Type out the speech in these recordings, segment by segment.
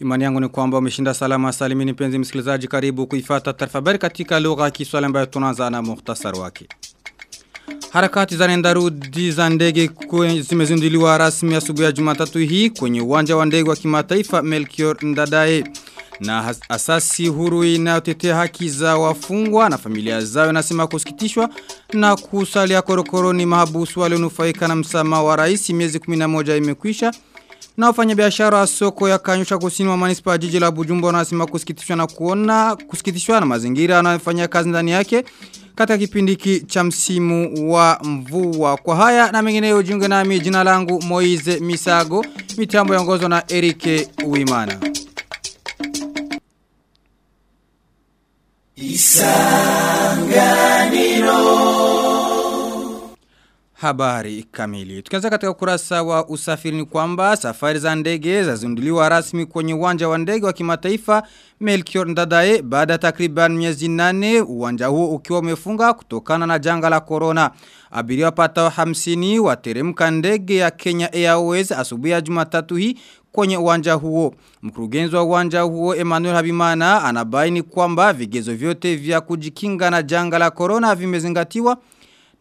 Imani yangu ni kwamba umeshinda salama salimini penzi msikilizaji karibu kuifata taarifa bari katika lugha ya Kiswahili ambayo tunaanza na muhtasar wake. Harakati za nendarudi za ndege zimezinduliwa rasmi asubuhi ya Jumatatu hii kwenye uwanja wa ndege wa kimataifa Melchior ndadae na asasi huru inayotetea haki za wafungwa na familia zao inasema kusikitishwa na kusalia korokoroni mahabusu walionufaika na msamaha wa rais miezi 11 imekwisha. Na wafanyabiashara wa soko ya Kanyusha kusini wa manispa jiji la Bujumbura wanasema kusikitishwa na kuona kusikitishwa na mazingira yanayofanyia kazi ndani yake katika kipindi hiki cha msimu wa mvua. Kwa haya na mengineyo jiunge nami jina langu Moize Misago, mitambo yaongozwa na Erike Uimana. Isanganiro Habari kamili. Tukianza katika ukurasa wa usafiri ni kwamba safari za ndege zazinduliwa rasmi kwenye uwanja wa ndege wa kimataifa Melchior Ndadaye baada takriban miezi nane uwanja huo ukiwa umefunga kutokana na janga la corona. Abiria wapatao 50 wateremka ndege ya Kenya Airways asubuhi ya Jumatatu hii kwenye uwanja huo. Mkurugenzi wa uwanja huo Emmanuel Habimana anabaini kwamba vigezo vyote vya kujikinga na janga la corona vimezingatiwa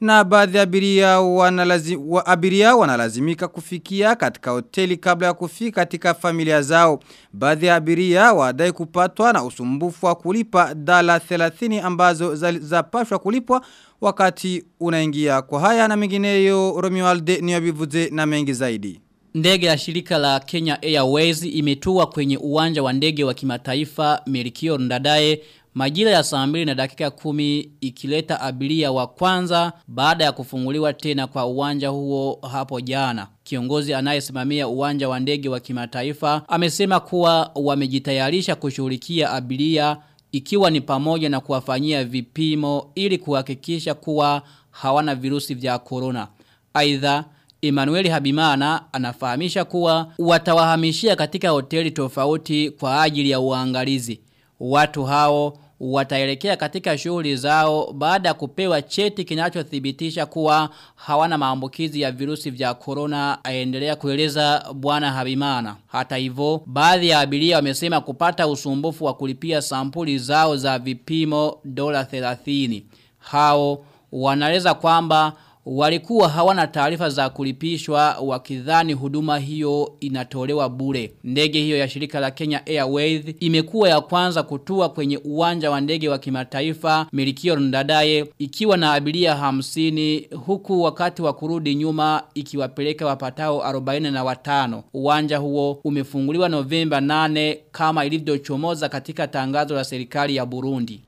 na baadhi ya abiria wanalazi, wa abiria wanalazimika kufikia katika hoteli kabla ya kufika katika familia zao. Baadhi ya abiria wadai kupatwa na usumbufu wa kulipa dala 30 ambazo zapashwa kulipwa wakati unaingia. Kwa haya na mengineyo Romualde niyabivuze na mengi zaidi. Ndege ya shirika la Kenya Airways imetua kwenye uwanja wa ndege wa kimataifa Melchior Ndadaye Majira ya saa mbili na dakika kumi ikileta abiria wa kwanza baada ya kufunguliwa tena kwa uwanja huo hapo jana. Kiongozi anayesimamia uwanja wa ndege wa kimataifa amesema kuwa wamejitayarisha kushughulikia abiria ikiwa ni pamoja na kuwafanyia vipimo ili kuhakikisha kuwa hawana virusi vya corona. Aidha Emmanuel Habimana anafahamisha kuwa watawahamishia katika hoteli tofauti kwa ajili ya uangalizi. Watu hao wataelekea katika shughuli zao baada ya kupewa cheti kinachothibitisha kuwa hawana maambukizi ya virusi vya corona aendelea kueleza bwana Habimana. Hata hivyo, baadhi ya abiria wamesema kupata usumbufu wa kulipia sampuli zao za vipimo dola 30. Hao wanaeleza kwamba walikuwa hawana taarifa za kulipishwa wakidhani huduma hiyo inatolewa bure. Ndege hiyo ya shirika la Kenya Airways imekuwa ya kwanza kutua kwenye uwanja wa ndege wa kimataifa Milikio Ndadaye ikiwa na abiria hamsini huku wakati wa kurudi nyuma ikiwapeleka wapatao 45. Uwanja huo umefunguliwa Novemba 8 kama ilivyochomoza katika tangazo la serikali ya Burundi.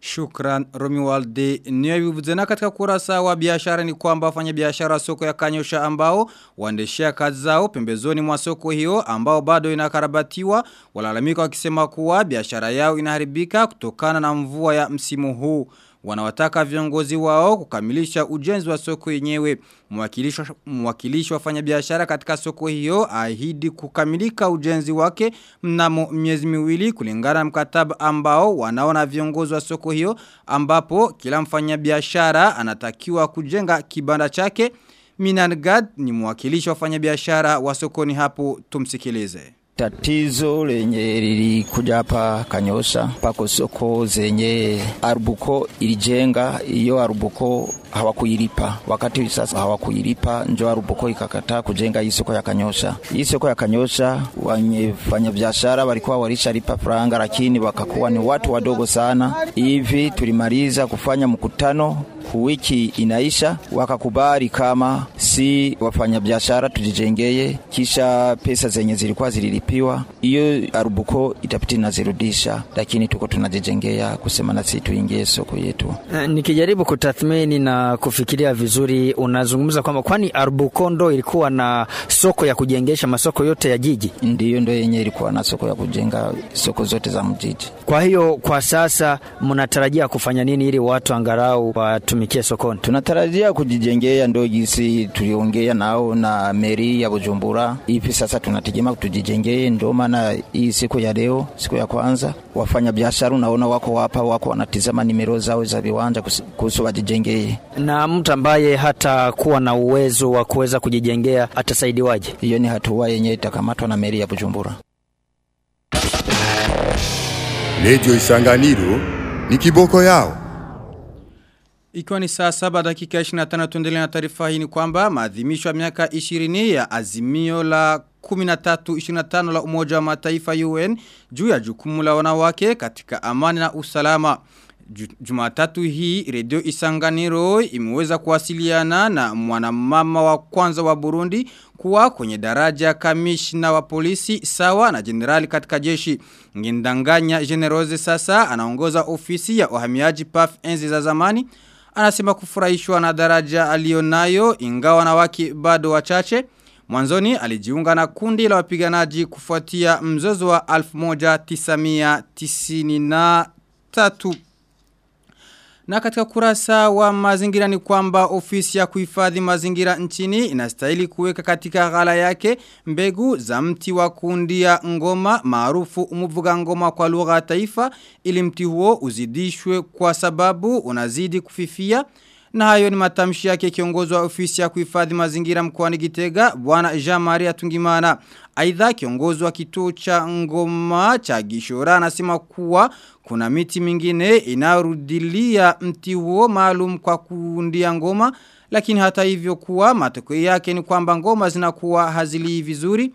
Shukran Romualde niyabivuze na katika kurasa wa biashara ni kwamba wafanya biashara soko ya Kanyosha ambao waendeshea kazi zao pembezoni mwa soko hiyo ambao bado inakarabatiwa walalamika wakisema kuwa biashara yao inaharibika kutokana na mvua ya msimu huu wanawataka viongozi wao kukamilisha ujenzi wa soko yenyewe. Mwakilishi mwakilishi wafanya biashara katika soko hiyo ahidi kukamilika ujenzi wake mnamo miezi miwili kulingana na mkataba ambao wanaona viongozi wa soko hiyo ambapo kila mfanya biashara anatakiwa kujenga kibanda chake. Minangad ni mwakilishi wafanya biashara wa sokoni hapo tumsikilize Tatizo lenye lilikuja hapa Kanyosha pako soko zenye Arubuko ilijenga iyo Arubuko hawakuilipa. Wakati sasa hawakuilipa, njo Arubuko ikakataa kujenga hii soko ya Kanyosha. Hii soko ya Kanyosha wanyefanya biashara walikuwa walishalipa franga, lakini wakakuwa ni watu wadogo sana. Hivi tulimaliza kufanya mkutano wiki inaisha, wakakubali kama si wafanyabiashara tujijengeye, kisha pesa zenye zilikuwa zililipiwa, hiyo Arubuko itapiti nazirudisha, lakini tuko tunajijengea kusema na sisi tuingie soko yetu. Nikijaribu kutathmini na kufikiria vizuri, unazungumza kwamba kwani Arubuko ndo ilikuwa na soko ya kujengesha masoko yote ya jiji? Ndiyo, ndo yenye ilikuwa na soko ya kujenga soko zote za mjiji. Kwa hiyo kwa sasa mnatarajia kufanya nini ili watu angalau watumikie sokoni? Tunatarajia kujijengea, ndo jinsi tuliongea nao na meri ya Bujumbura. Hivi sasa tunategemea tujijengee, ndo maana hii siku ya leo, siku ya kwanza, wafanya biashara unaona wako hapa, wako wanatizama nimero zao za viwanja kuhusu wajijengee. Na mtu ambaye hata kuwa na uwezo wa kuweza kujijengea atasaidiwaje? Hiyo ni hatua yenye itakamatwa na meri ya Bujumbura. Lejo Isanganiro ni kiboko yao. Ikiwa ni saa saba dakika 25 tuendelea na taarifa hii ni kwamba maadhimisho ya miaka 20 ya azimio la 1325 la umoja wa mataifa UN juu ya jukumu la wanawake katika amani na usalama. Jumatatu hii redio Isanganiro imeweza kuwasiliana na mwanamama wa kwanza wa Burundi kuwa kwenye daraja kamishna wa polisi sawa na generali katika jeshi. Ngindanganya Generose sasa anaongoza ofisi ya uhamiaji PAF enzi za zamani. Anasema kufurahishwa na daraja alionayo ingawa na waki bado wachache. Mwanzoni alijiunga na kundi la wapiganaji kufuatia mzozo wa 1993. Na katika kurasa wa mazingira ni kwamba ofisi ya kuhifadhi mazingira nchini inastahili kuweka katika ghala yake mbegu za mti wa kundia ngoma maarufu umuvuga ngoma kwa lugha ya taifa ili mti huo uzidishwe kwa sababu unazidi kufifia. Na hayo ni matamshi yake kiongozi wa ofisi ya kuhifadhi mazingira mkoani Gitega bwana Jean Maria Tungimana. Aidha kiongozi wa kituo cha ngoma cha Gishora anasema kuwa kuna miti mingine inarudilia mti huo maalum kwa kuundia ngoma lakini hata hivyo kuwa matokeo yake ni kwamba ngoma zinakuwa hazilii vizuri.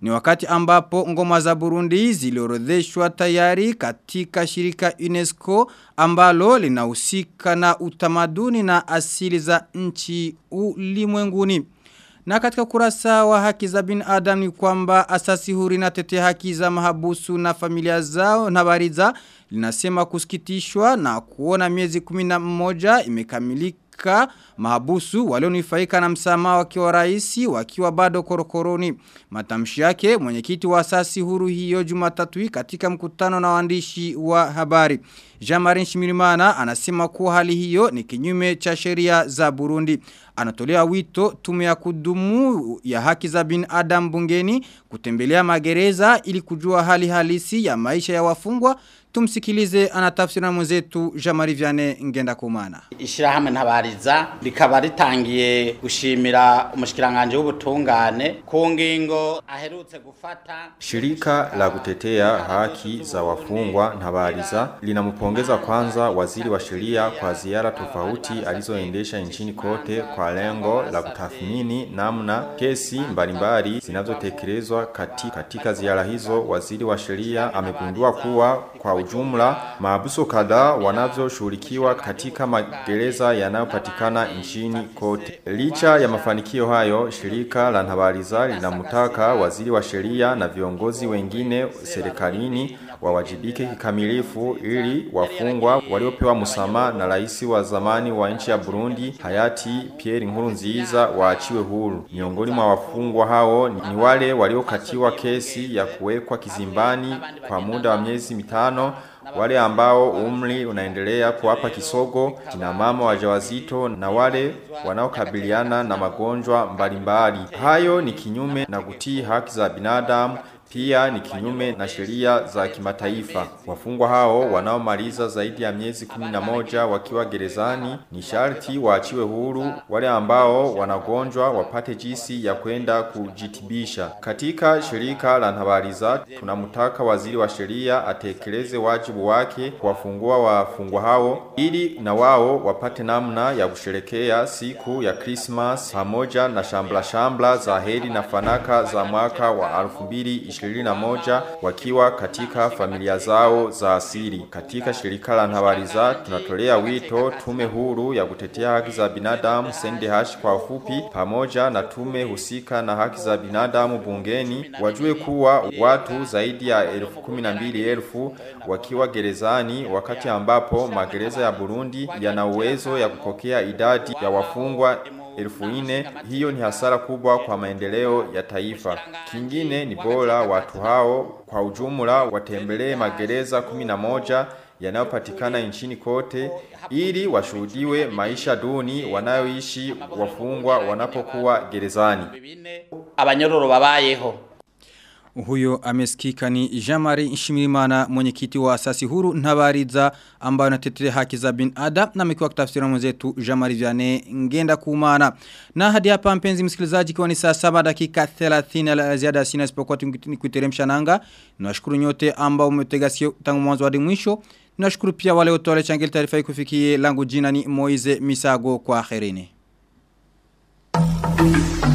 Ni wakati ambapo ngoma za Burundi ziliorodheshwa tayari katika shirika UNESCO ambalo linahusika na utamaduni na asili za nchi ulimwenguni. Na katika kurasa wa haki za bin Adam ni kwamba asasi huri na tete haki za mahabusu na familia zao na bariza linasema kusikitishwa na kuona miezi 11 imekamilika mahabusu walionufaika na msamaha wakiwa raisi wakiwa bado korokoroni. Matamshi yake mwenyekiti wa asasi huru hiyo Jumatatu katika mkutano na waandishi wa habari. Jean-Marie Shimirimana anasema kuwa hali hiyo ni kinyume cha sheria za Burundi. Anatolea wito tume ya kudumu ya haki za binadamu bungeni kutembelea magereza ili kujua hali halisi ya maisha ya wafungwa. Tumsikilize anatafsira na mwenzetu Jean-Marie Vianney ngenda kumana. Ishirahamwe ntabariza rikaba ritangiye gushimira umushikiranganje w'ubutungane ku ngingo aherutse gufata Shirika la kutetea haki za wafungwa Ntabariza linamupongeza kwanza waziri wa sheria kwa ziara tofauti alizoendesha nchini kote kwa lengo la kutathmini namna kesi mbalimbali zinazotekelezwa katika, katika ziara hizo. Waziri wa sheria amegundua kuwa kwa ujumla maabuso kadhaa wanavyoshughulikiwa katika magereza yanayopatikana nchini kote. Licha ya mafanikio hayo, shirika la Ntabariza linamtaka waziri wa sheria na viongozi wengine serikalini wawajibike kikamilifu ili wafungwa waliopewa msamaha na rais wa zamani wa nchi ya Burundi hayati Pierre Nkurunziza waachiwe huru. Miongoni mwa wafungwa hao ni wale waliokatiwa kesi ya kuwekwa kizimbani kwa muda wa miezi mitano wale ambao umri unaendelea kuwapa kisogo, kina mama wajawazito na wale wanaokabiliana na magonjwa mbalimbali. Hayo ni kinyume na kutii haki za binadamu pia ni kinyume na sheria za kimataifa. Wafungwa hao wanaomaliza zaidi ya miezi 11 wakiwa gerezani ni sharti waachiwe huru. Wale ambao wanagonjwa wapate jinsi ya kwenda kujitibisha. Katika shirika la Ntabariza tunamtaka waziri wa sheria atekeleze wajibu wake kuwafungua wafungwa hao ili na wao wapate namna ya kusherekea siku ya Christmas pamoja na shambla shambla za heri na fanaka za mwaka wa 2020 21 wakiwa katika familia zao za asili. Katika shirika la Ntabariza tunatolea wito tume huru ya kutetea haki za binadamu SNDH kwa ufupi pamoja na tume husika na haki za binadamu bungeni wajue kuwa watu zaidi ya elfu kumi na mbili elfu wakiwa gerezani wakati ambapo magereza ya Burundi yana uwezo ya kupokea idadi ya wafungwa elfu nne. Hiyo ni hasara kubwa kwa maendeleo ya taifa. Kingine ni bora watu hao kwa ujumla watembelee magereza 11 yanayopatikana nchini kote ili washuhudiwe maisha duni wanayoishi wafungwa wanapokuwa gerezani. abanyororo babayeho Huyo amesikika ni Jamari Nshimirimana mwenyekiti wa asasi huru Ntabariza ambayo anatetea haki za binadamu na amekuwa kutafsiri mwenzetu Jamari Vyane ngenda kumana. Na hadi hapa mpenzi msikilizaji kwa ni saa 7 dakika 30 la ziada sina isipokuwa kuiteremsha nanga. Nawashukuru nyote ambao umetega sikio tangu mwanzo hadi mwisho. Nawashukuru pia wale wote walichangia taarifa ikufikie kufikie langu jina ni Moize Misago kwa akhirini. Thank you.